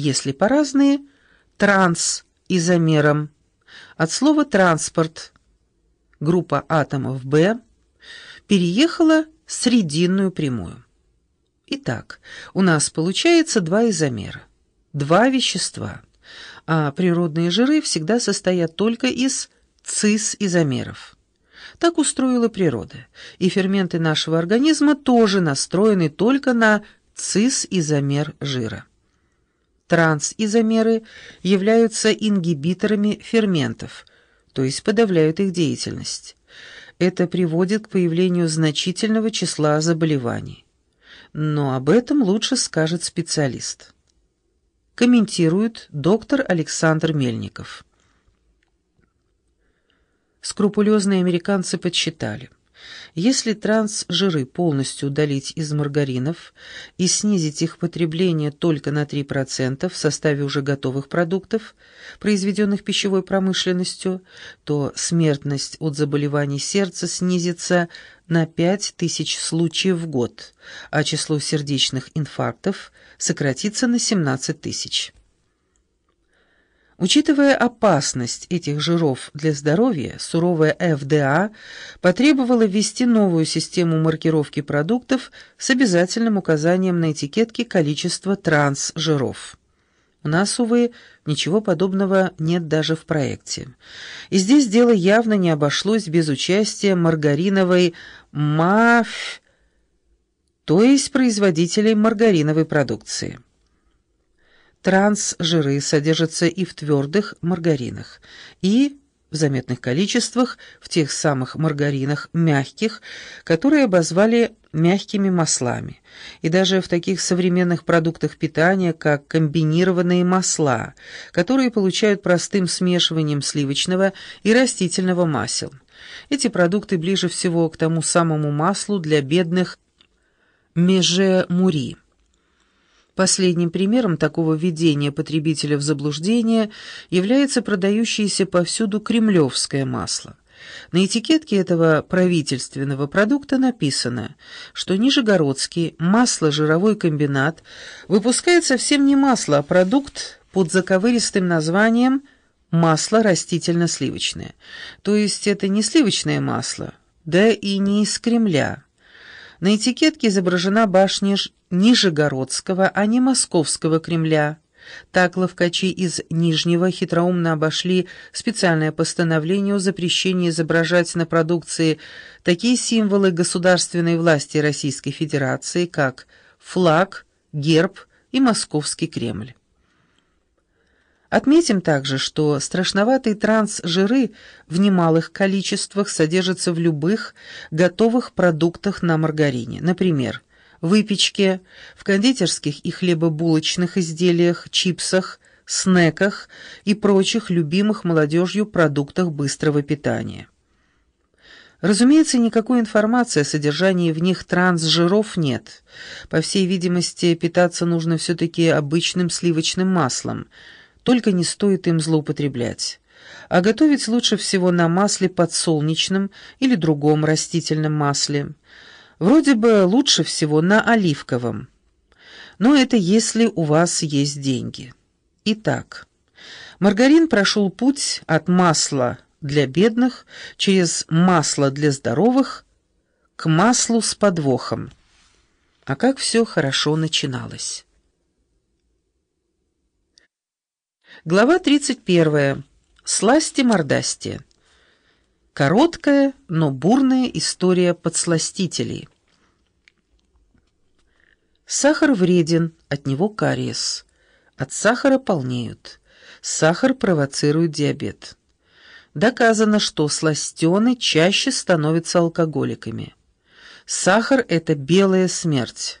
если по разные, трансизомером, от слова «транспорт», группа атомов В, переехала срединную прямую. Итак, у нас получается два изомера, два вещества, а природные жиры всегда состоят только из цис-изомеров. Так устроила природа, и ферменты нашего организма тоже настроены только на цис-изомер жира. Трансизомеры являются ингибиторами ферментов, то есть подавляют их деятельность. Это приводит к появлению значительного числа заболеваний но об этом лучше скажет специалист. Комментирует доктор Александр Мельников. Скрупулезные американцы подсчитали – если трансжиры полностью удалить из маргаринов и снизить их потребление только на 3% в составе уже готовых продуктов, произведенных пищевой промышленностью, то смертность от заболеваний сердца снизится на 5000 случаев в год, а число сердечных инфарктов сократится на 17 тысяч. Учитывая опасность этих жиров для здоровья, суровая ФДА потребовала ввести новую систему маркировки продуктов с обязательным указанием на этикетке количества трансжиров. У нас, увы, ничего подобного нет даже в проекте. И здесь дело явно не обошлось без участия маргариновой маф, то есть производителей маргариновой продукции. Трансжиры содержатся и в твердых маргаринах, и в заметных количествах в тех самых маргаринах мягких, которые обозвали мягкими маслами, и даже в таких современных продуктах питания, как комбинированные масла, которые получают простым смешиванием сливочного и растительного масел. Эти продукты ближе всего к тому самому маслу для бедных меже-мури. Последним примером такого введения потребителя в заблуждение является продающееся повсюду кремлевское масло. На этикетке этого правительственного продукта написано, что Нижегородский масло-жировой комбинат выпускает совсем не масло, а продукт под заковыристым названием «масло растительно-сливочное». То есть это не сливочное масло, да и не из Кремля. На этикетке изображена башня Нижегородского, а не Московского Кремля. Так ловкачи из Нижнего хитроумно обошли специальное постановление о запрещении изображать на продукции такие символы государственной власти Российской Федерации, как флаг, герб и Московский Кремль. Отметим также, что страшноватые трансжиры в немалых количествах содержатся в любых готовых продуктах на маргарине, например, выпечке, в кондитерских и хлебобулочных изделиях, чипсах, снеках и прочих любимых молодежью продуктах быстрого питания. Разумеется, никакой информации о содержании в них трансжиров нет. По всей видимости, питаться нужно все-таки обычным сливочным маслом – только не стоит им злоупотреблять. А готовить лучше всего на масле подсолнечном или другом растительном масле. Вроде бы лучше всего на оливковом. Но это если у вас есть деньги. Итак, маргарин прошел путь от масла для бедных через масло для здоровых к маслу с подвохом. А как все хорошо начиналось. Глава 31. Сласти-мордасти. Короткая, но бурная история подсластителей. Сахар вреден, от него кариес. От сахара полнеют. Сахар провоцирует диабет. Доказано, что сластены чаще становятся алкоголиками. Сахар – это белая смерть.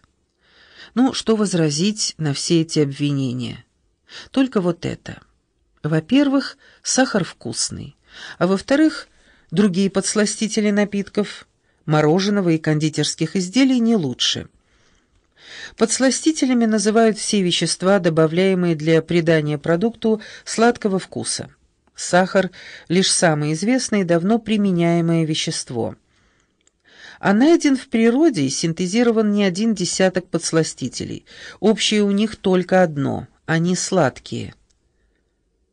Ну, что возразить на все эти обвинения? Только вот это. Во-первых, сахар вкусный, а во-вторых, другие подсластители напитков, мороженого и кондитерских изделий не лучше. Подсластителями называют все вещества, добавляемые для придания продукту сладкого вкуса. Сахар – лишь самое известное и давно применяемое вещество. А найден в природе и синтезирован не один десяток подсластителей. Общее у них только одно они сладкие.